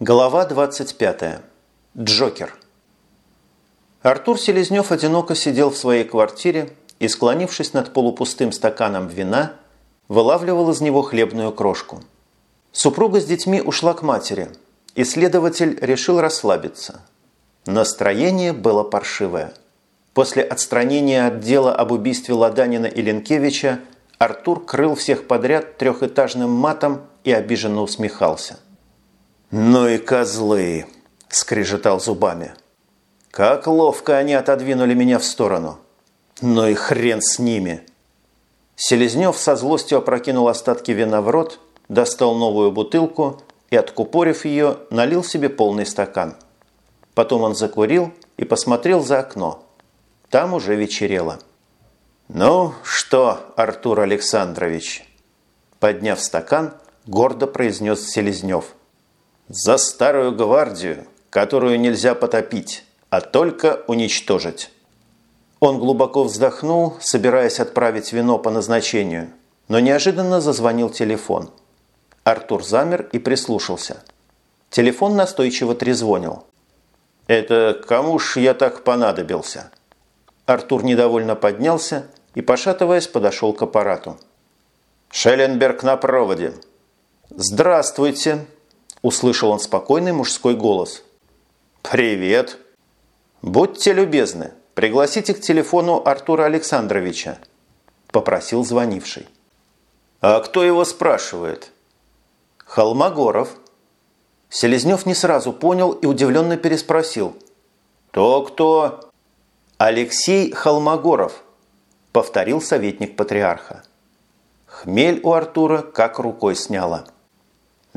Глава 25. Джокер. Артур Селезнев одиноко сидел в своей квартире и, склонившись над полупустым стаканом вина, вылавливал из него хлебную крошку. Супруга с детьми ушла к матери, и следователь решил расслабиться. Настроение было паршивое. После отстранения от дела об убийстве Ладанина и Ленкевича Артур крыл всех подряд трехэтажным матом и обиженно усмехался – «Ну и козлы!» – скрежетал зубами. «Как ловко они отодвинули меня в сторону! Ну и хрен с ними!» Селезнев со злостью опрокинул остатки вина в рот, достал новую бутылку и, откупорив ее, налил себе полный стакан. Потом он закурил и посмотрел за окно. Там уже вечерело. «Ну что, Артур Александрович?» Подняв стакан, гордо произнес Селезнев – за старую гвардию, которую нельзя потопить, а только уничтожить. Он глубоко вздохнул, собираясь отправить вино по назначению, но неожиданно зазвонил телефон. Артур замер и прислушался. Телефон настойчиво трезвонил. «Это кому ж я так понадобился?» Артур недовольно поднялся и, пошатываясь, подошел к аппарату. «Шелленберг на проводе». «Здравствуйте!» Услышал он спокойный мужской голос. «Привет!» «Будьте любезны, пригласите к телефону Артура Александровича», – попросил звонивший. «А кто его спрашивает?» «Холмогоров». Селезнев не сразу понял и удивленно переспросил. «То кто?» «Алексей Холмогоров», – повторил советник патриарха. Хмель у Артура как рукой сняло.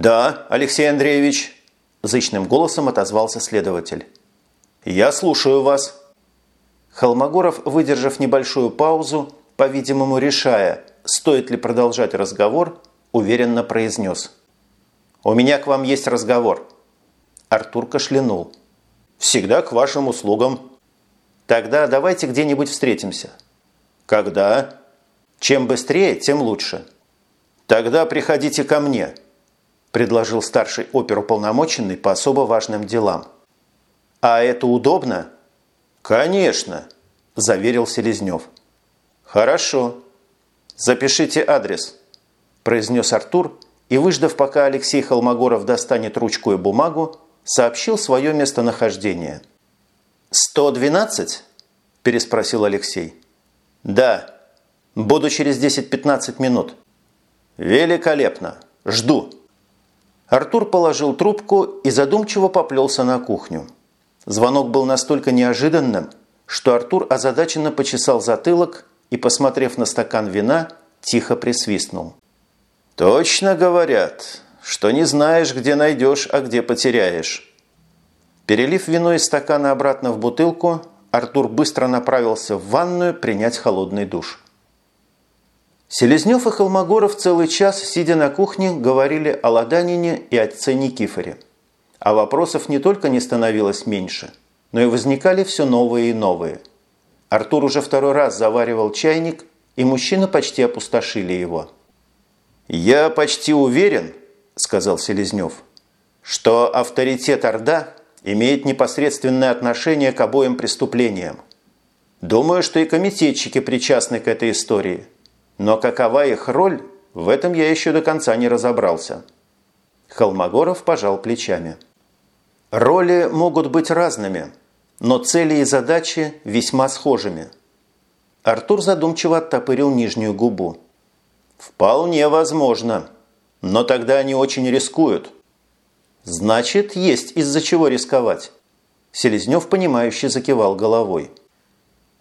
«Да, Алексей Андреевич», – зычным голосом отозвался следователь. «Я слушаю вас». Холмогоров, выдержав небольшую паузу, по-видимому решая, стоит ли продолжать разговор, уверенно произнес. «У меня к вам есть разговор». Артур кашлянул. «Всегда к вашим услугам». «Тогда давайте где-нибудь встретимся». «Когда?» «Чем быстрее, тем лучше». «Тогда приходите ко мне», – предложил старший оперуполномоченный по особо важным делам. «А это удобно?» «Конечно», – заверил Селезнев. «Хорошо. Запишите адрес», – произнес Артур и, выждав, пока Алексей Холмогоров достанет ручку и бумагу, сообщил свое местонахождение. «112?» – переспросил Алексей. «Да. Буду через 10-15 минут». «Великолепно. Жду». Артур положил трубку и задумчиво поплелся на кухню. Звонок был настолько неожиданным, что Артур озадаченно почесал затылок и, посмотрев на стакан вина, тихо присвистнул. «Точно говорят, что не знаешь, где найдешь, а где потеряешь». Перелив вино из стакана обратно в бутылку, Артур быстро направился в ванную принять холодный душ. Селезнев и Холмогоров целый час, сидя на кухне, говорили о Ладанине и отце Никифоре. А вопросов не только не становилось меньше, но и возникали все новые и новые. Артур уже второй раз заваривал чайник, и мужчины почти опустошили его. «Я почти уверен», – сказал Селезнев, – «что авторитет Орда имеет непосредственное отношение к обоим преступлениям. Думаю, что и комитетчики причастны к этой истории – но какова их роль, в этом я еще до конца не разобрался. Холмогоров пожал плечами. Роли могут быть разными, но цели и задачи весьма схожими. Артур задумчиво оттопырил нижнюю губу. «Вполне возможно. Но тогда они очень рискуют». «Значит, есть из-за чего рисковать». Селезнев, понимающе закивал головой.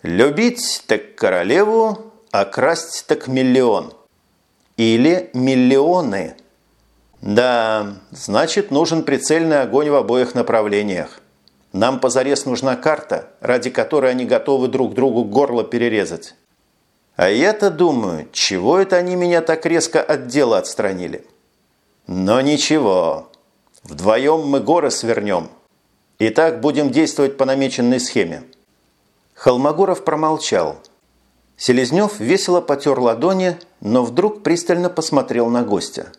«Любить так королеву, а красть так миллион. Или миллионы. Да, значит, нужен прицельный огонь в обоих направлениях. Нам позарез нужна карта, ради которой они готовы друг другу горло перерезать. А я-то думаю, чего это они меня так резко от дела отстранили? Но ничего. Вдвоем мы горы свернем. И так будем действовать по намеченной схеме. Холмогоров промолчал, Селезнев весело потер ладони, но вдруг пристально посмотрел на гостя.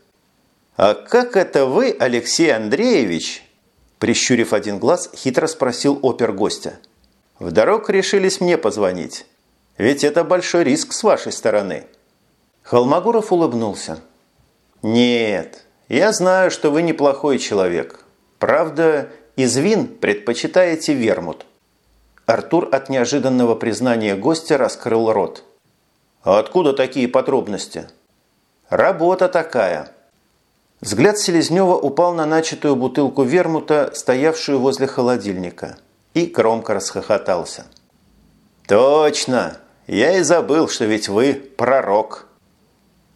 «А как это вы, Алексей Андреевич, Прищурив один глаз, хитро спросил опер гостя. «В дорогу решились мне позвонить. Ведь это большой риск с вашей стороны». Холмогоров улыбнулся. «Нет, я знаю, что вы неплохой человек. Правда, из вин предпочитаете вермут». Артур от неожиданного признания гостя раскрыл рот. «А откуда такие подробности?» «Работа такая». Взгляд Селезнева упал на начатую бутылку вермута, стоявшую возле холодильника, и громко расхохотался. «Точно! Я и забыл, что ведь вы пророк!»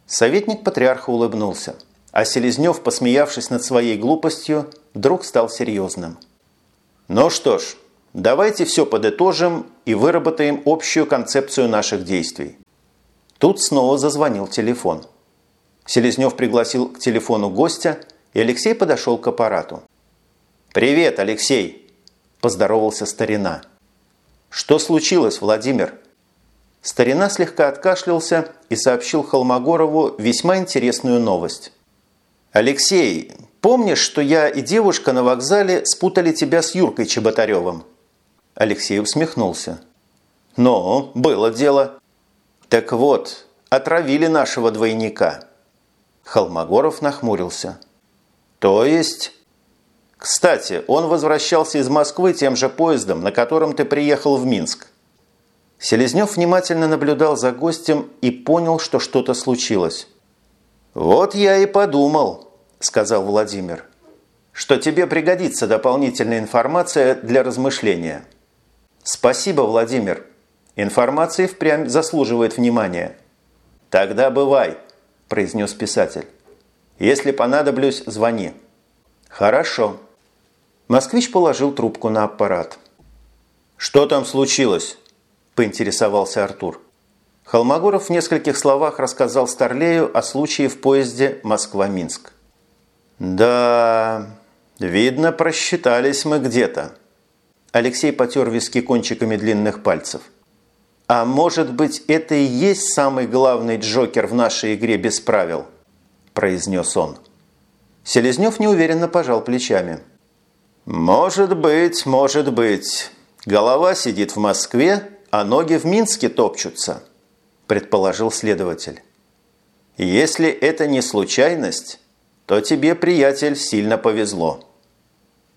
Советник патриарха улыбнулся, а Селезнев, посмеявшись над своей глупостью, вдруг стал серьезным. «Ну что ж, давайте все подытожим и выработаем общую концепцию наших действий». Тут снова зазвонил телефон. Селезнев пригласил к телефону гостя, и Алексей подошел к аппарату. «Привет, Алексей!» – поздоровался старина. «Что случилось, Владимир?» Старина слегка откашлялся и сообщил Холмогорову весьма интересную новость. «Алексей, помнишь, что я и девушка на вокзале спутали тебя с Юркой Чеботаревым?» Алексей усмехнулся. «Ну, было дело». «Так вот, отравили нашего двойника». Холмогоров нахмурился. «То есть...» «Кстати, он возвращался из Москвы тем же поездом, на котором ты приехал в Минск. Селезнев внимательно наблюдал за гостем и понял, что что-то случилось. «Вот я и подумал», – сказал Владимир, – «что тебе пригодится дополнительная информация для размышления». «Спасибо, Владимир. Информация впрямь заслуживает внимания». «Тогда бывай», – произнес писатель. «Если понадоблюсь, звони». «Хорошо». Москвич положил трубку на аппарат. «Что там случилось?» поинтересовался Артур. Холмогоров в нескольких словах рассказал Старлею о случае в поезде Москва-Минск. «Да, видно, просчитались мы где-то». Алексей потер виски кончиками длинных пальцев. «А может быть, это и есть самый главный Джокер в нашей игре без правил?» – произнес он. Селезнев неуверенно пожал плечами. «Может быть, может быть. Голова сидит в Москве, а ноги в Минске топчутся», – предположил следователь. «Если это не случайность, то тебе, приятель, сильно повезло».